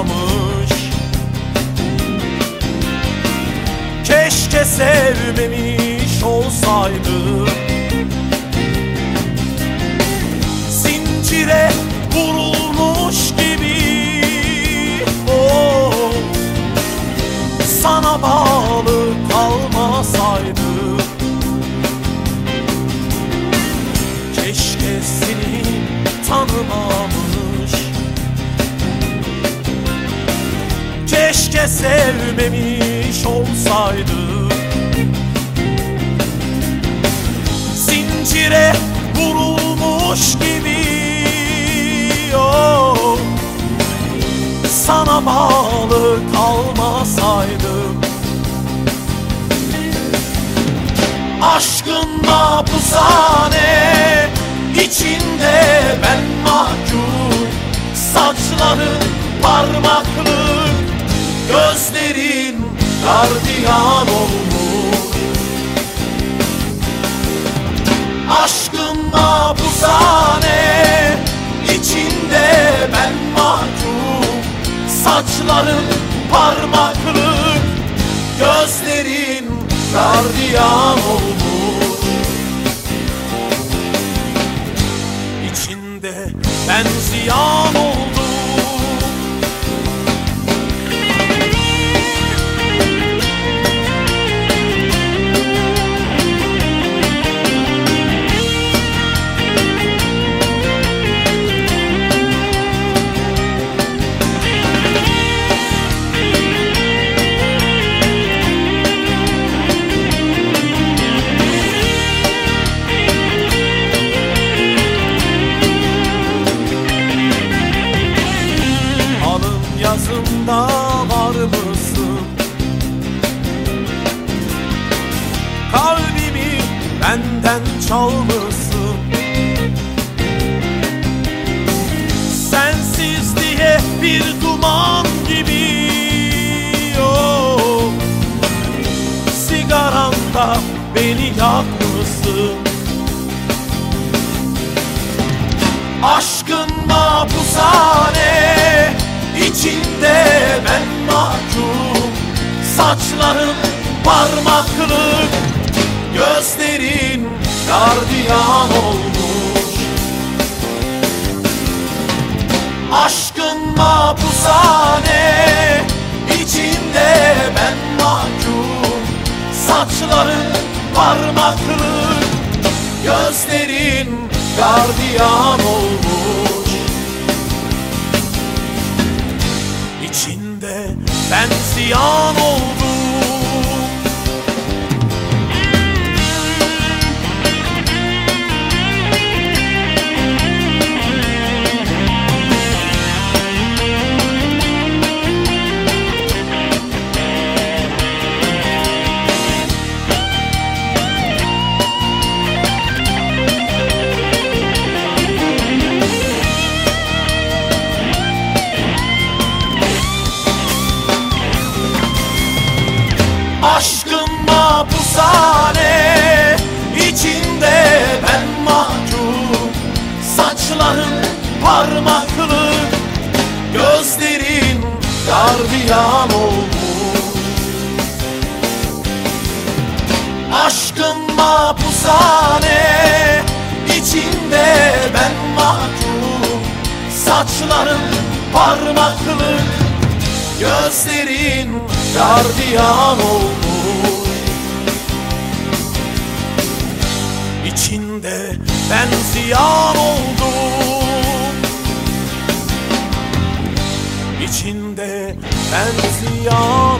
tanımamış Keşke sevmemiş olsaydım Keşke sevmemiş olsaydım Zincire vurulmuş gibi oh, Sana bağlı kalmasaydım Aşkın mahpushane içinde ben mahkum gardiyan olmuş. Aşkın mahpushane içinde ben mahkum. Saçların parmaklık Gözlerin gardiyan olmuş. İçinde ben ziyan oldum benden çalmışsın Sensiz diye bir duman gibi oh. Sigaranda beni yakmışsın Aşkın mahpushane içinde ben mahkum Saçların parmaklık Gözlerin gardiyan olmuş. Aşkın mahpushane içinde ben mahkum. Saçların parmaklık Gözlerin gardiyan olmuş. İçinde ben ziyan Saçların parmaklık Gözlerin gardiyan olmuş. Aşkın mahpushane içinde ben mahkum Saçların parmaklık Gözlerin gardiyan olmuş. İçinde ben ziyan İçinde ben ziyan